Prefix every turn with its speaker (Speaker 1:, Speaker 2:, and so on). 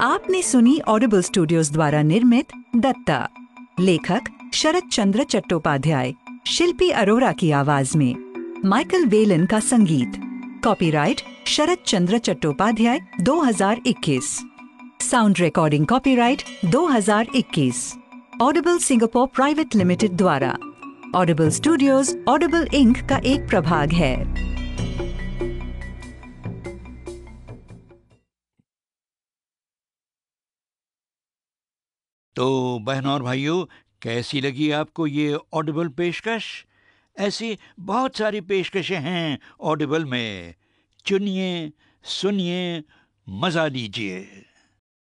Speaker 1: आपने सुनी Audible studios द्वारा निर्मित दत्ता। लेखक शरद चंद्र चट्टोपाध्याय, शिल्पी अरोरा की आवाज़ में। माइकल वेलन का संगीत। Copyright Sharad Chandra Chattopadhyay 2021 sound recording copyright 2021 Audible Singapore private limited द्वारा। ऑडिबल स्टूडियोज ऑडिबल इंक का एक प्रभाग है।
Speaker 2: तो बहनों और भाइयों, कैसी लगी आपको ये ऑडिबल पेशकश? ऐसी बहुत सारी पेशकशें हैं ऑडिबल में। चुनिए, सुनिए, मज़ा लीजिए।